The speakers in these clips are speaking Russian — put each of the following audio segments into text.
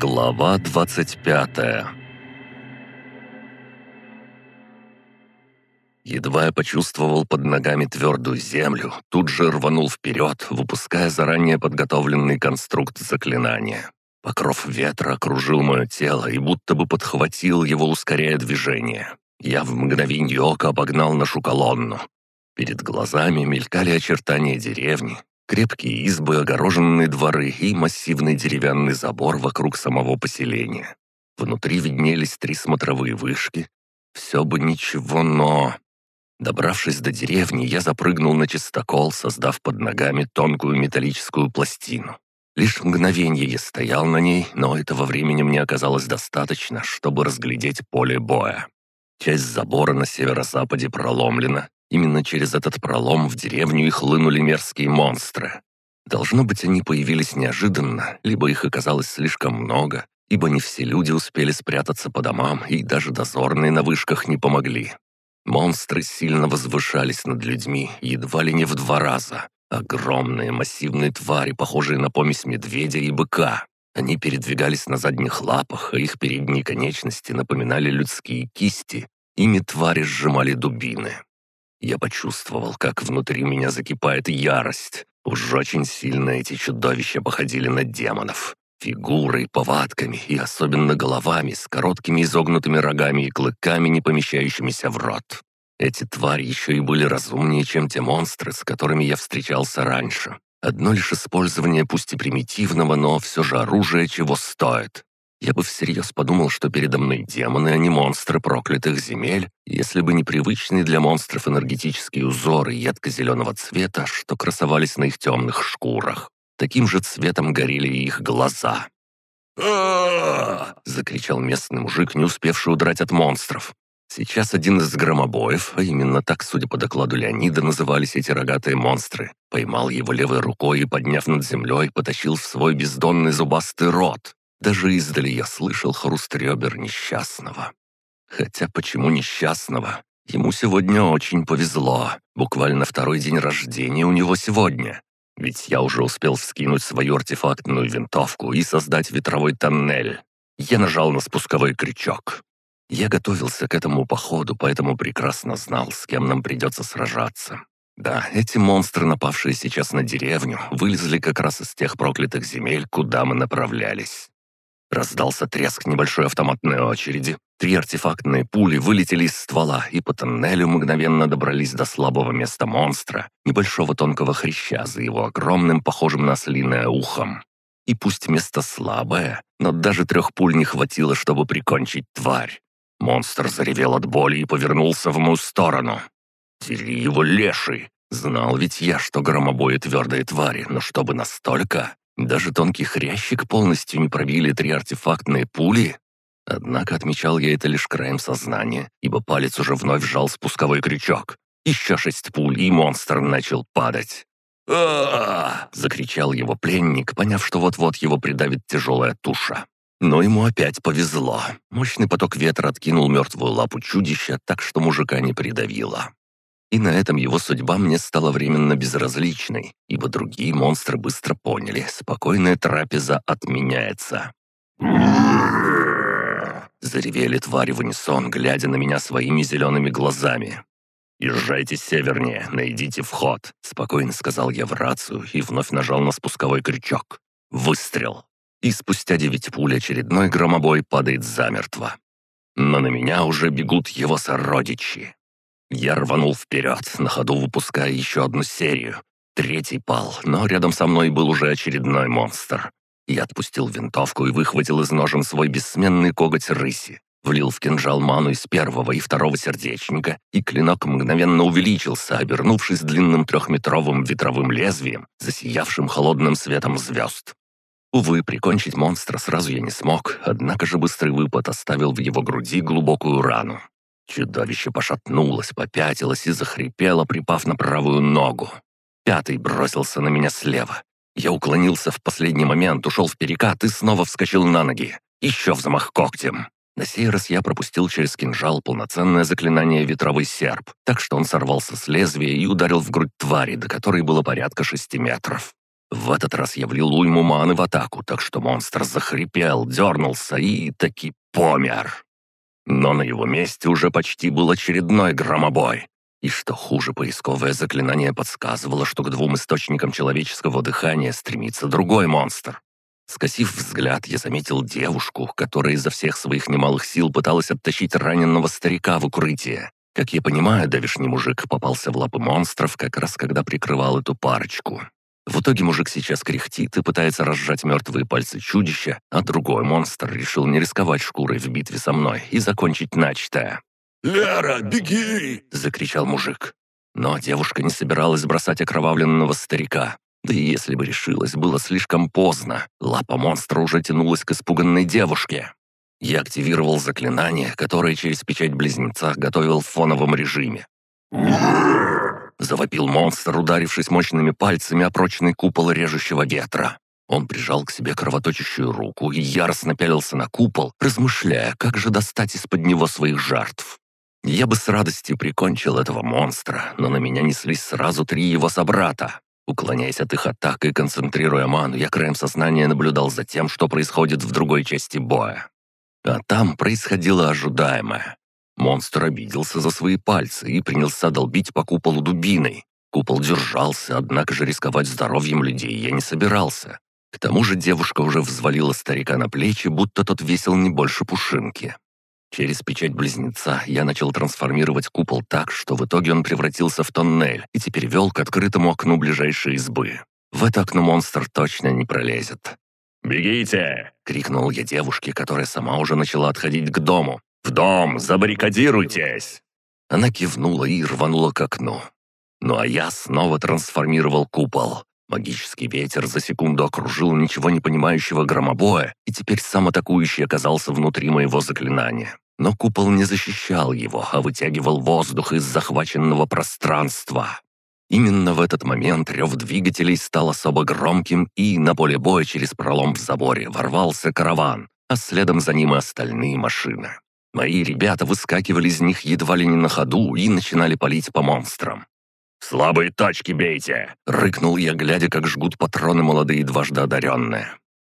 Глава 25 Едва я почувствовал под ногами твердую землю, тут же рванул вперед, выпуская заранее подготовленный конструкт заклинания. Покров ветра окружил мое тело и будто бы подхватил его, ускоряя движение. Я в мгновенье ока обогнал нашу колонну. Перед глазами мелькали очертания деревни, крепкие избы, огороженные дворы и массивный деревянный забор вокруг самого поселения. Внутри виднелись три смотровые вышки. Все бы ничего, но... Добравшись до деревни, я запрыгнул на чистокол, создав под ногами тонкую металлическую пластину. Лишь мгновенье я стоял на ней, но этого времени мне оказалось достаточно, чтобы разглядеть поле боя. Часть забора на северо-западе проломлена, Именно через этот пролом в деревню и хлынули мерзкие монстры. Должно быть, они появились неожиданно, либо их оказалось слишком много, ибо не все люди успели спрятаться по домам, и даже дозорные на вышках не помогли. Монстры сильно возвышались над людьми, едва ли не в два раза. Огромные массивные твари, похожие на помесь медведя и быка. Они передвигались на задних лапах, а их передние конечности напоминали людские кисти. Ими твари сжимали дубины. Я почувствовал, как внутри меня закипает ярость. Уж очень сильно эти чудовища походили на демонов. Фигурой, повадками и особенно головами с короткими изогнутыми рогами и клыками, не помещающимися в рот. Эти твари еще и были разумнее, чем те монстры, с которыми я встречался раньше. Одно лишь использование пусть и примитивного, но все же оружия чего стоит. Я бы всерьез подумал, что передо мной демоны, а не монстры проклятых земель, если бы не привычные для монстров энергетические узоры едко-зеленого цвета, что красовались на их темных шкурах. Таким же цветом горели их глаза. закричал местный мужик, не успевший удрать от монстров. Сейчас один из громобоев, а именно так, судя по докладу Леонида, назывались эти рогатые монстры, поймал его левой рукой и, подняв над землей, потащил в свой бездонный зубастый рот. Даже издали я слышал хруст ребер несчастного. Хотя почему несчастного? Ему сегодня очень повезло. Буквально второй день рождения у него сегодня. Ведь я уже успел вскинуть свою артефактную винтовку и создать ветровой тоннель. Я нажал на спусковой крючок. Я готовился к этому походу, поэтому прекрасно знал, с кем нам придется сражаться. Да, эти монстры, напавшие сейчас на деревню, вылезли как раз из тех проклятых земель, куда мы направлялись. Раздался треск небольшой автоматной очереди. Три артефактные пули вылетели из ствола и по тоннелю мгновенно добрались до слабого места монстра, небольшого тонкого хряща за его огромным, похожим на ослиное ухом. И пусть место слабое, но даже трех пуль не хватило, чтобы прикончить тварь. Монстр заревел от боли и повернулся в мою сторону. «Дери его, леший!» Знал ведь я, что громобои твердые твари, но чтобы настолько... Даже тонкий хрящик полностью не пробили три артефактные пули. Однако отмечал я это лишь краем сознания, ибо палец уже вновь сжал спусковой крючок. Еще шесть пуль, и монстр начал падать. а закричал его пленник, поняв, что вот-вот его придавит тяжелая туша. Но ему опять повезло. Мощный поток ветра откинул мертвую лапу чудища, так что мужика не придавило. И на этом его судьба мне стала временно безразличной, ибо другие монстры быстро поняли, спокойная трапеза отменяется. Заревели твари в унисон, глядя на меня своими зелеными глазами. «Езжайте севернее, найдите вход», — спокойно сказал я в рацию и вновь нажал на спусковой крючок. Выстрел. И спустя девять пуль очередной громобой падает замертво. Но на меня уже бегут его сородичи. Я рванул вперед, на ходу выпуская еще одну серию. Третий пал, но рядом со мной был уже очередной монстр. Я отпустил винтовку и выхватил из ножен свой бессменный коготь рыси. Влил в кинжал ману из первого и второго сердечника, и клинок мгновенно увеличился, обернувшись длинным трехметровым ветровым лезвием, засиявшим холодным светом звезд. Увы, прикончить монстра сразу я не смог, однако же быстрый выпад оставил в его груди глубокую рану. Чудовище пошатнулось, попятилось и захрипело, припав на правую ногу. Пятый бросился на меня слева. Я уклонился в последний момент, ушел в перекат и снова вскочил на ноги. Еще взмах когтем. На сей раз я пропустил через кинжал полноценное заклинание «Ветровой серп», так что он сорвался с лезвия и ударил в грудь твари, до которой было порядка шести метров. В этот раз я влил уйму маны в атаку, так что монстр захрипел, дернулся и таки помер. Но на его месте уже почти был очередной громобой. И что хуже, поисковое заклинание подсказывало, что к двум источникам человеческого дыхания стремится другой монстр. Скосив взгляд, я заметил девушку, которая изо всех своих немалых сил пыталась оттащить раненого старика в укрытие. Как я понимаю, давишний мужик попался в лапы монстров, как раз когда прикрывал эту парочку. В итоге мужик сейчас кряхтит и пытается разжать мертвые пальцы чудища, а другой монстр решил не рисковать шкурой в битве со мной и закончить начатое. «Лера, беги!» — закричал мужик. Но девушка не собиралась бросать окровавленного старика. Да и если бы решилась, было слишком поздно. Лапа монстра уже тянулась к испуганной девушке. Я активировал заклинание, которое через печать близнеца готовил в фоновом режиме. Завопил монстр, ударившись мощными пальцами о прочный купол режущего ветра. Он прижал к себе кровоточащую руку и яростно пялился на купол, размышляя, как же достать из-под него своих жертв. Я бы с радостью прикончил этого монстра, но на меня неслись сразу три его собрата. Уклоняясь от их атак и концентрируя ману, я краем сознания наблюдал за тем, что происходит в другой части боя. А там происходило ожидаемое. Монстр обиделся за свои пальцы и принялся долбить по куполу дубиной. Купол держался, однако же рисковать здоровьем людей я не собирался. К тому же девушка уже взвалила старика на плечи, будто тот весил не больше пушинки. Через печать близнеца я начал трансформировать купол так, что в итоге он превратился в тоннель и теперь вел к открытому окну ближайшей избы. В это окно монстр точно не пролезет. «Бегите!» — крикнул я девушке, которая сама уже начала отходить к дому. «В дом! Забаррикадируйтесь!» Она кивнула и рванула к окну. Ну а я снова трансформировал купол. Магический ветер за секунду окружил ничего не понимающего громобоя, и теперь сам атакующий оказался внутри моего заклинания. Но купол не защищал его, а вытягивал воздух из захваченного пространства. Именно в этот момент рев двигателей стал особо громким, и на поле боя через пролом в заборе ворвался караван, а следом за ним и остальные машины. Мои ребята выскакивали из них едва ли не на ходу и начинали палить по монстрам. «Слабые тачки бейте!» — рыкнул я, глядя, как жгут патроны молодые дважды одаренные.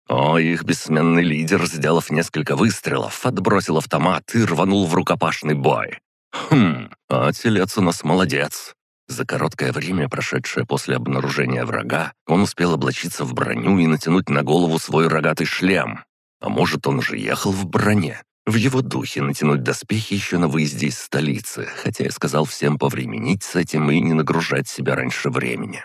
О, их бессменный лидер, сделав несколько выстрелов, отбросил автомат и рванул в рукопашный бой. Хм, а телец у нас молодец. За короткое время, прошедшее после обнаружения врага, он успел облачиться в броню и натянуть на голову свой рогатый шлем. А может, он уже ехал в броне? В его духе натянуть доспехи еще на выезде из столицы, хотя я сказал всем повременить с этим и не нагружать себя раньше времени.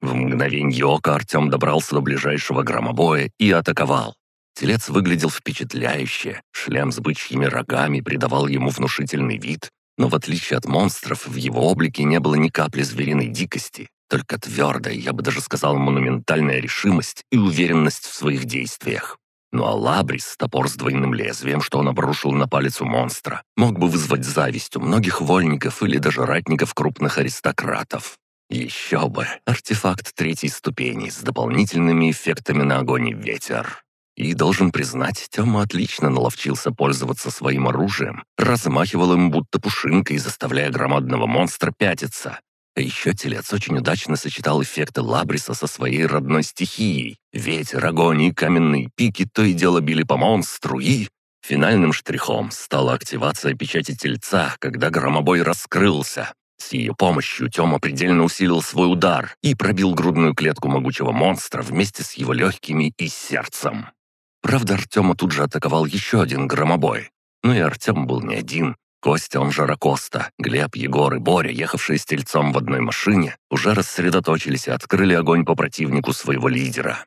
В мгновенье ока Артем добрался до ближайшего громобоя и атаковал. Телец выглядел впечатляюще, шлем с бычьими рогами придавал ему внушительный вид, но в отличие от монстров в его облике не было ни капли звериной дикости, только твердая, я бы даже сказал, монументальная решимость и уверенность в своих действиях. Ну а Лабрис, топор с двойным лезвием, что он обрушил на палец у монстра, мог бы вызвать зависть у многих вольников или даже ратников крупных аристократов. Еще бы, артефакт третьей ступени с дополнительными эффектами на огонь и ветер. И, должен признать, Тёма отлично наловчился пользоваться своим оружием, размахивал им будто пушинкой, заставляя громадного монстра пятиться, а еще телец очень удачно сочетал эффекты Лабриса со своей родной стихией. Ветер, огонь и каменные пики то и дело били по монстру, и... Финальным штрихом стала активация печати тельца, когда громобой раскрылся. С ее помощью Тёма предельно усилил свой удар и пробил грудную клетку могучего монстра вместе с его легкими и сердцем. Правда, Артема тут же атаковал еще один громобой. Но и Артем был не один. Костя, он же Ракоста, Глеб, Егор и Боря, ехавшие с тельцом в одной машине, уже рассредоточились и открыли огонь по противнику своего лидера.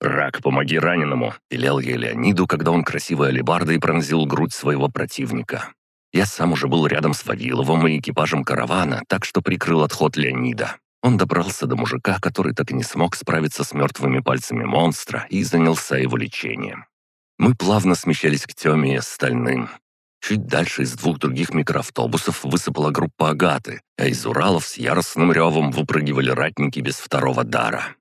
«Рак, помоги раненому!» — велел я Леониду, когда он красивой алебардой пронзил грудь своего противника. Я сам уже был рядом с Вавиловым и экипажем каравана, так что прикрыл отход Леонида. Он добрался до мужика, который так и не смог справиться с мертвыми пальцами монстра и занялся его лечением. Мы плавно смещались к Тёме и остальным. Чуть дальше из двух других микроавтобусов высыпала группа «Агаты», а из Уралов с яростным ревом выпрыгивали ратники без второго дара.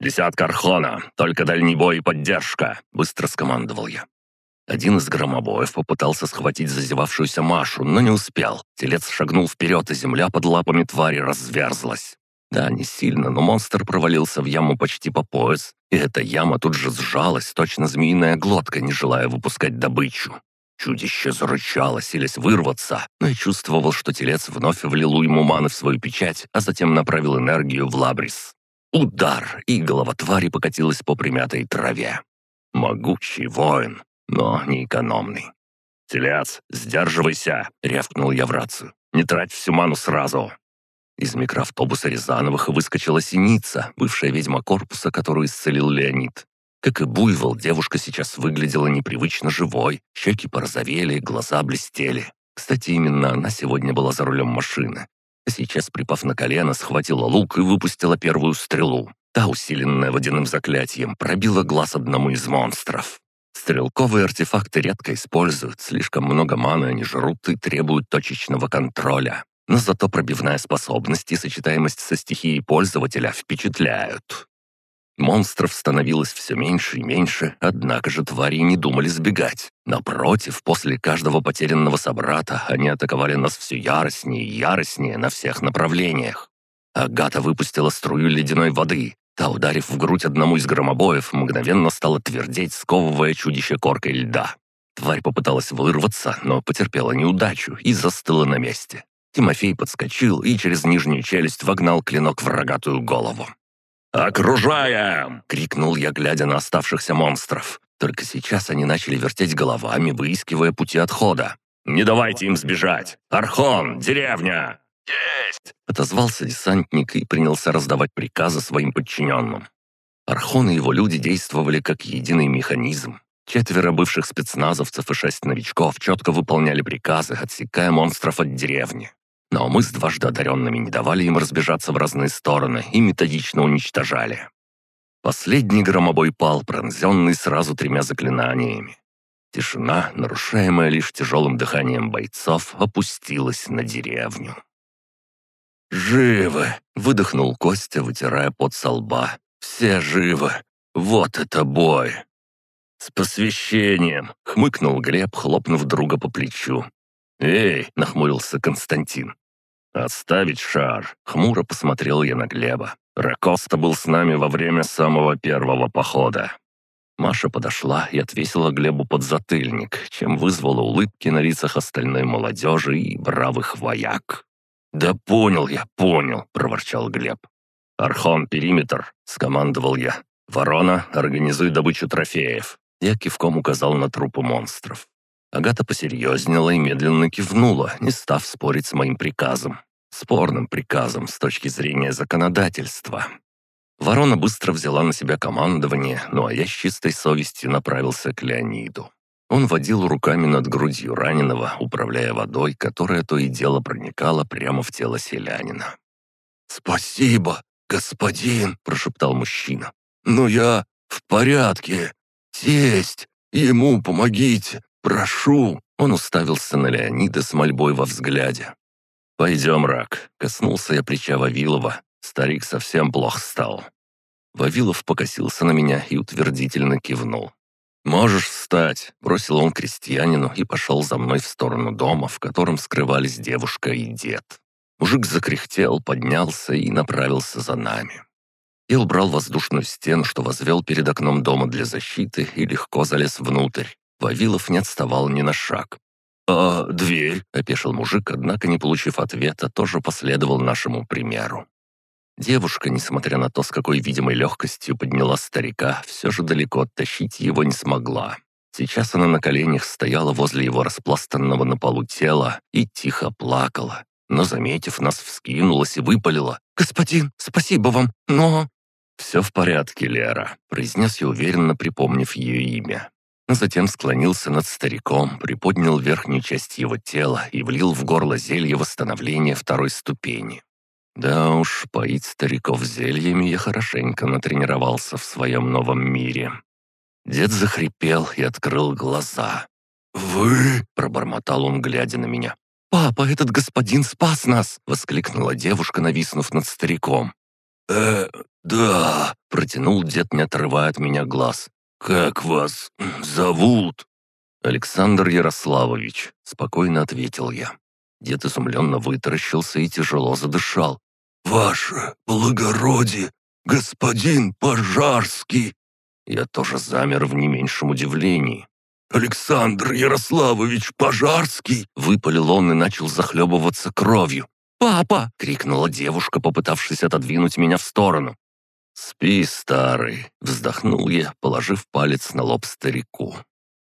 «Десятка Архона! Только дальний бой и поддержка!» — быстро скомандовал я. Один из громобоев попытался схватить зазевавшуюся Машу, но не успел. Телец шагнул вперед, и земля под лапами твари разверзлась. Да, не сильно, но монстр провалился в яму почти по пояс, и эта яма тут же сжалась, точно змеиная глотка, не желая выпускать добычу. Чудище зарычало, селись вырваться, но я чувствовал, что телец вновь влил ему маны в свою печать, а затем направил энергию в лабрис. Удар, и голова твари покатилась по примятой траве. Могучий воин, но не экономный. «Телец, сдерживайся!» — рявкнул я в рацию. «Не трать всю ману сразу!» Из микроавтобуса Рязановых выскочила синица, бывшая ведьма корпуса, которую исцелил Леонид. Как и буйвол, девушка сейчас выглядела непривычно живой, щеки порозовели, глаза блестели. Кстати, именно она сегодня была за рулем машины. А сейчас, припав на колено, схватила лук и выпустила первую стрелу. Та, усиленная водяным заклятием, пробила глаз одному из монстров. Стрелковые артефакты редко используют, слишком много маны они жрут и требуют точечного контроля. Но зато пробивная способность и сочетаемость со стихией пользователя впечатляют. Монстров становилось все меньше и меньше, однако же твари не думали сбегать. Напротив, после каждого потерянного собрата они атаковали нас все яростнее и яростнее на всех направлениях. Агата выпустила струю ледяной воды. Та, ударив в грудь одному из громобоев, мгновенно стала твердеть, сковывая чудище коркой льда. Тварь попыталась вырваться, но потерпела неудачу и застыла на месте. Тимофей подскочил и через нижнюю челюсть вогнал клинок в рогатую голову. «Окружаем!» — крикнул я, глядя на оставшихся монстров. Только сейчас они начали вертеть головами, выискивая пути отхода. «Не давайте им сбежать! Архон, деревня!» «Есть!» — отозвался десантник и принялся раздавать приказы своим подчиненным. Архон и его люди действовали как единый механизм. Четверо бывших спецназовцев и шесть новичков четко выполняли приказы, отсекая монстров от деревни. Но мы с дважды одаренными не давали им разбежаться в разные стороны и методично уничтожали. Последний громобой пал, пронзенный сразу тремя заклинаниями. Тишина, нарушаемая лишь тяжелым дыханием бойцов, опустилась на деревню. «Живы!» — выдохнул Костя, вытирая пот со лба. «Все живы! Вот это бой!» «С посвящением!» — хмыкнул Глеб, хлопнув друга по плечу. «Эй!» — нахмурился Константин. «Отставить шар!» — хмуро посмотрел я на Глеба. «Ракоста был с нами во время самого первого похода». Маша подошла и отвесила Глебу подзатыльник, чем вызвала улыбки на лицах остальной молодежи и бравых вояк. «Да понял я, понял!» — проворчал Глеб. «Архон, периметр!» — скомандовал я. «Ворона, организуй добычу трофеев!» Я кивком указал на трупы монстров. Агата посерьезнела и медленно кивнула, не став спорить с моим приказом. Спорным приказом с точки зрения законодательства. Ворона быстро взяла на себя командование, ну а я с чистой совестью направился к Леониду. Он водил руками над грудью раненого, управляя водой, которая то и дело проникала прямо в тело селянина. «Спасибо, господин!» – прошептал мужчина. «Но я в порядке. Тесть, ему помогите, «Прошу!» — он уставился на Леонида с мольбой во взгляде. «Пойдем, Рак!» — коснулся я плеча Вавилова. Старик совсем плох стал. Вавилов покосился на меня и утвердительно кивнул. «Можешь встать», — бросил он крестьянину и пошел за мной в сторону дома, в котором скрывались девушка и дед. Мужик закряхтел, поднялся и направился за нами. Я убрал воздушную стену, что возвел перед окном дома для защиты, и легко залез внутрь. Вавилов не отставал ни на шаг. «А дверь?» — опешил мужик, однако, не получив ответа, тоже последовал нашему примеру. Девушка, несмотря на то, с какой видимой легкостью подняла старика, все же далеко оттащить его не смогла. Сейчас она на коленях стояла возле его распластанного на полу тела и тихо плакала, но, заметив нас, вскинулась и выпалила. «Господин, спасибо вам, но...» «Все в порядке, Лера», — произнес я уверенно, припомнив ее имя но затем склонился над стариком, приподнял верхнюю часть его тела и влил в горло зелье восстановления второй ступени. Да уж, поить стариков зельями я хорошенько натренировался в своем новом мире. Дед захрипел и открыл глаза. «Вы?» — пробормотал он, глядя на меня. «Папа, этот господин спас нас!» — воскликнула девушка, нависнув над стариком. «Э, да», — протянул дед, не отрывая от меня глаз. «Как вас зовут?» «Александр Ярославович», — спокойно ответил я. Дед изумленно вытаращился и тяжело задышал. «Ваше благородие, господин Пожарский!» Я тоже замер в не меньшем удивлении. «Александр Ярославович Пожарский!» Выпалил он и начал захлебываться кровью. «Папа!» — крикнула девушка, попытавшись отодвинуть меня в сторону. «Спи, старый!» — вздохнул я, положив палец на лоб старику.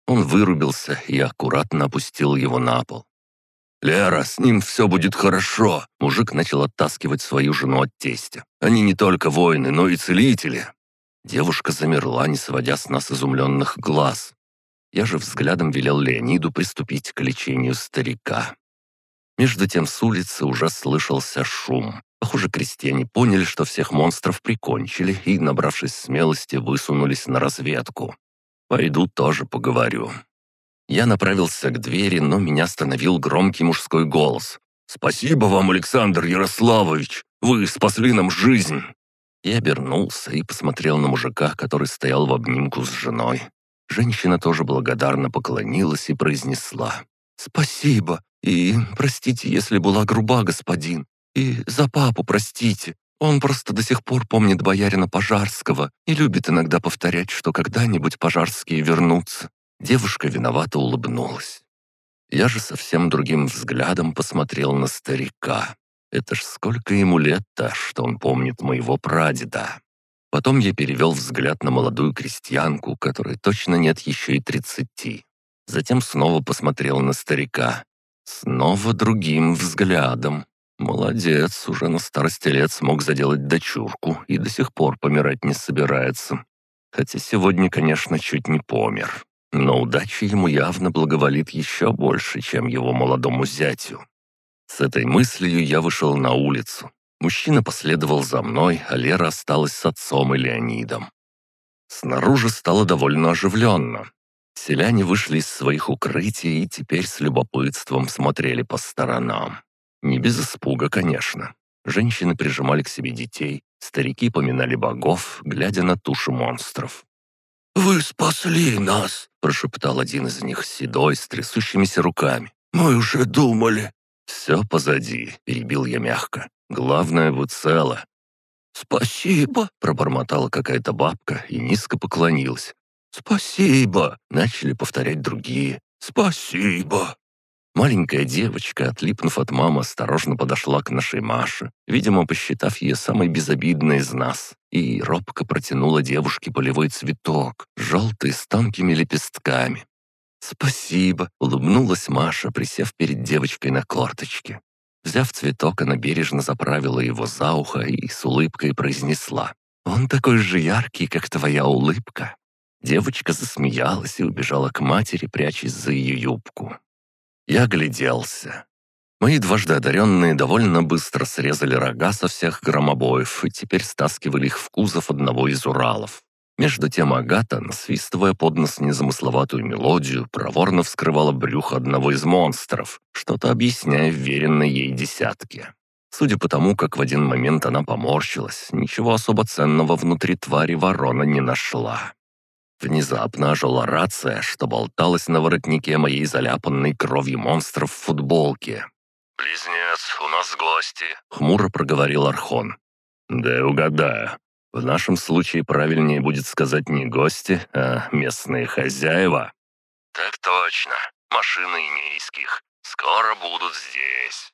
Он вырубился и аккуратно опустил его на пол. «Лера, с ним все будет хорошо!» Мужик начал оттаскивать свою жену от тестя. «Они не только воины, но и целители!» Девушка замерла, не сводя с нас изумленных глаз. Я же взглядом велел Леониду приступить к лечению старика. Между тем с улицы уже слышался шум. Похоже, крестьяне поняли, что всех монстров прикончили и, набравшись смелости, высунулись на разведку. Пойду тоже поговорю. Я направился к двери, но меня остановил громкий мужской голос. «Спасибо вам, Александр Ярославович! Вы спасли нам жизнь!» Я обернулся и посмотрел на мужика, который стоял в обнимку с женой. Женщина тоже благодарно поклонилась и произнесла. «Спасибо, и простите, если была груба, господин, и за папу простите. Он просто до сих пор помнит боярина Пожарского и любит иногда повторять, что когда-нибудь Пожарские вернутся». Девушка виновато улыбнулась. Я же совсем другим взглядом посмотрел на старика. Это ж сколько ему лет-то, что он помнит моего прадеда. Потом я перевел взгляд на молодую крестьянку, которой точно нет еще и тридцати. Затем снова посмотрел на старика. Снова другим взглядом. Молодец, уже на старости лет смог заделать дочурку и до сих пор помирать не собирается. Хотя сегодня, конечно, чуть не помер. Но удача ему явно благоволит еще больше, чем его молодому зятю. С этой мыслью я вышел на улицу. Мужчина последовал за мной, а Лера осталась с отцом и Леонидом. Снаружи стало довольно оживленно. Селяне вышли из своих укрытий и теперь с любопытством смотрели по сторонам. Не без испуга, конечно. Женщины прижимали к себе детей, старики поминали богов, глядя на туши монстров. «Вы спасли нас!» – прошептал один из них, седой, с трясущимися руками. «Мы уже думали!» «Все позади», – перебил я мягко. Главное, вы целы». «Спасибо», — пробормотала какая-то бабка и низко поклонилась. «Спасибо», — начали повторять другие. «Спасибо». Маленькая девочка, отлипнув от мамы, осторожно подошла к нашей Маше, видимо, посчитав ее самой безобидной из нас, и робко протянула девушке полевой цветок, желтый с тонкими лепестками. «Спасибо», — улыбнулась Маша, присев перед девочкой на корточке. Взяв цветок, она бережно заправила его за ухо и с улыбкой произнесла. «Он такой же яркий, как твоя улыбка». Девочка засмеялась и убежала к матери, прячась за ее юбку. Я огляделся. Мои дважды одаренные довольно быстро срезали рога со всех громобоев и теперь стаскивали их в кузов одного из Уралов. Между тем Агата, насвистывая под нос незамысловатую мелодию, проворно вскрывала брюхо одного из монстров, что-то объясняя вверенной ей десятке. Судя по тому, как в один момент она поморщилась, ничего особо ценного внутри твари ворона не нашла. Внезапно ожила рация, что болталась на воротнике моей заляпанной кровью монстров в футболке. «Близнец, у нас гости», — хмуро проговорил Архон. «Да угадаю. В нашем случае правильнее будет сказать не гости, а местные хозяева. Так точно. Машины имейских. Скоро будут здесь.